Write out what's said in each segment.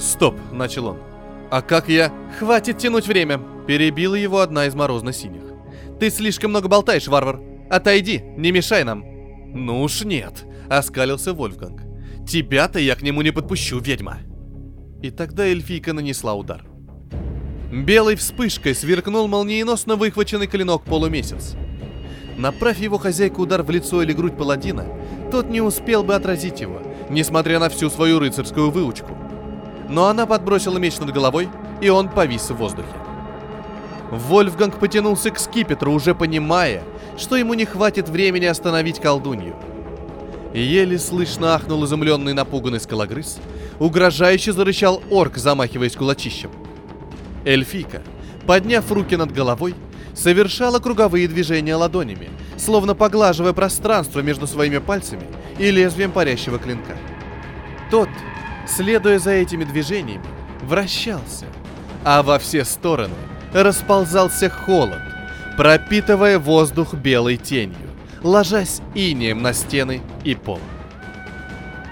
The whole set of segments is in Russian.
Стоп, начал он. А как я... Хватит тянуть время, перебила его одна из морозно-синих. Ты слишком много болтаешь, варвар. Отойди, не мешай нам. Ну уж нет, оскалился Вольфганг. Тебя-то я к нему не подпущу, ведьма. И тогда эльфийка нанесла удар. Белой вспышкой сверкнул молниеносно выхваченный клинок полумесяц. Направь его хозяйку удар в лицо или грудь паладина, тот не успел бы отразить его, несмотря на всю свою рыцарскую выучку. Но она подбросила меч над головой, и он повис в воздухе. Вольфганг потянулся к скипетру, уже понимая, что ему не хватит времени остановить колдунью. Еле слышно ахнул изумленный напуганный скалогрыз, угрожающе зарычал орк, замахиваясь кулачищем. Эльфийка, подняв руки над головой, совершала круговые движения ладонями, словно поглаживая пространство между своими пальцами и лезвием парящего клинка. Тот, следуя за этими движениями, вращался, а во все стороны расползался холод, пропитывая воздух белой тенью, ложась инеем на стены и пол.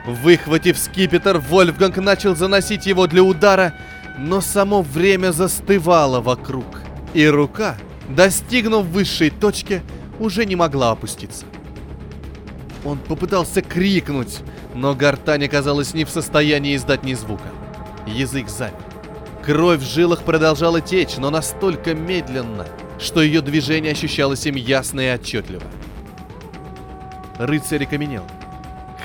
Выхватив скипетр, Вольфганг начал заносить его для удара, но само время застывало вокруг, и рука, достигнув высшей точки, уже не могла опуститься. Он попытался крикнуть, но гортань оказалась не в состоянии издать ни звука. Язык замер. Кровь в жилах продолжала течь, но настолько медленно, что ее движение ощущалось им ясно и отчетливо. Рыцарь окаменел,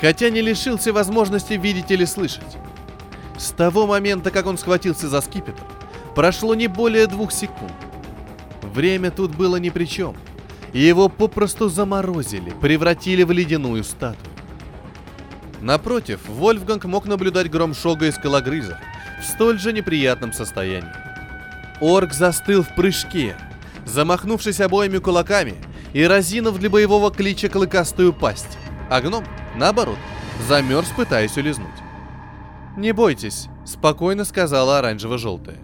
хотя не лишился возможности видеть или слышать. С того момента, как он схватился за скипетр, прошло не более двух секунд. Время тут было ни при чем. Его попросту заморозили, превратили в ледяную статую. Напротив, Вольфганг мог наблюдать гром Шога и скалогрыза в столь же неприятном состоянии. Орк застыл в прыжке, замахнувшись обоими кулаками и разинув для боевого клича клыкастую пасть, а гном, наоборот, замерз, пытаясь улизнуть. «Не бойтесь», — спокойно сказала оранжево-желтая.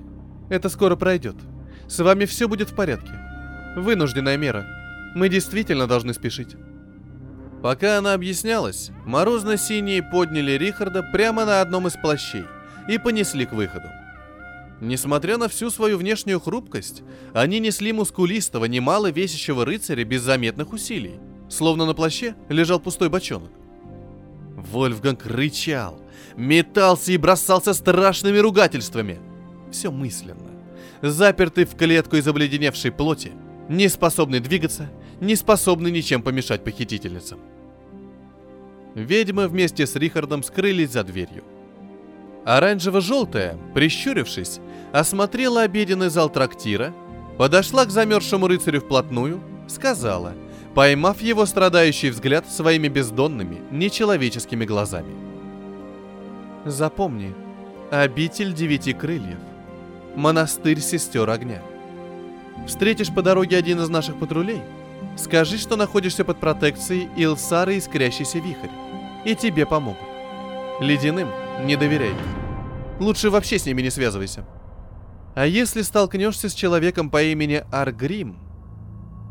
«Это скоро пройдет. С вами все будет в порядке. Вынужденная мера. Мы действительно должны спешить». Пока она объяснялась, морозно-синие подняли Рихарда прямо на одном из плащей и понесли к выходу. Несмотря на всю свою внешнюю хрупкость, они несли мускулистого, немало весящего рыцаря без заметных усилий, словно на плаще лежал пустой бочонок. Вольфганг рычал, метался и бросался страшными ругательствами. Все мысленно. Запертый в клетку из обледеневшей плоти, не способный двигаться, не способный ничем помешать похитительницам. Ведьмы вместе с Рихардом скрылись за дверью. Оранжево-желтая, прищурившись, осмотрела обеденный зал трактира, подошла к замерзшему рыцарю вплотную, сказала, поймав его страдающий взгляд своими бездонными, нечеловеческими глазами. «Запомни, обитель девяти крыльев, монастырь сестер огня. Встретишь по дороге один из наших патрулей, скажи, что находишься под протекцией Илсары Искрящийся Вихрь, и тебе помогут. Ледяным не доверяй. Лучше вообще с ними не связывайся. А если столкнешься с человеком по имени Аргрим,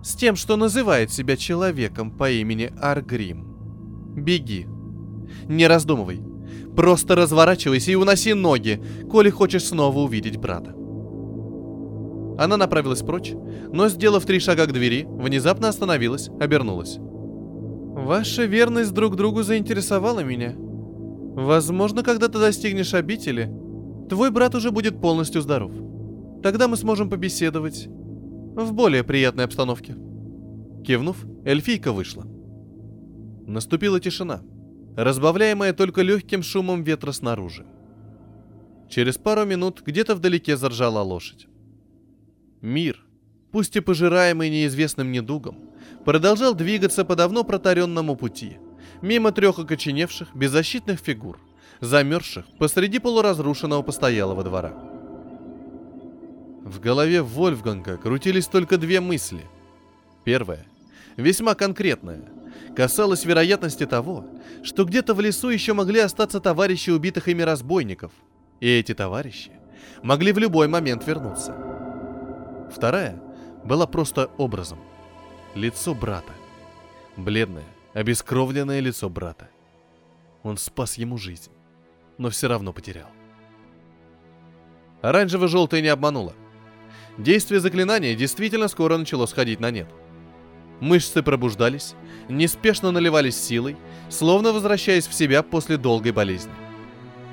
с тем, что называет себя человеком по имени Аргрим, беги. Не раздумывай. Просто разворачивайся и уноси ноги, коли хочешь снова увидеть брата. Она направилась прочь, но, сделав три шага к двери, внезапно остановилась, обернулась. «Ваша верность друг другу заинтересовала меня. Возможно, когда ты достигнешь обители, твой брат уже будет полностью здоров. Тогда мы сможем побеседовать в более приятной обстановке». Кивнув, эльфийка вышла. Наступила тишина, разбавляемая только легким шумом ветра снаружи. Через пару минут где-то вдалеке заржала лошадь. Мир, пусть и пожираемый неизвестным недугом, продолжал двигаться по давно протаренному пути, мимо трех окоченевших, беззащитных фигур, замерзших посреди полуразрушенного постоялого двора. В голове Вольфганга крутились только две мысли. Первая, весьма конкретная, касалась вероятности того, что где-то в лесу еще могли остаться товарищи убитых ими разбойников, и эти товарищи могли в любой момент вернуться – Вторая была просто образом. Лицо брата. Бледное, обескровленное лицо брата. Он спас ему жизнь, но все равно потерял. Оранжево-желтое не обмануло. Действие заклинания действительно скоро начало сходить на нет. Мышцы пробуждались, неспешно наливались силой, словно возвращаясь в себя после долгой болезни.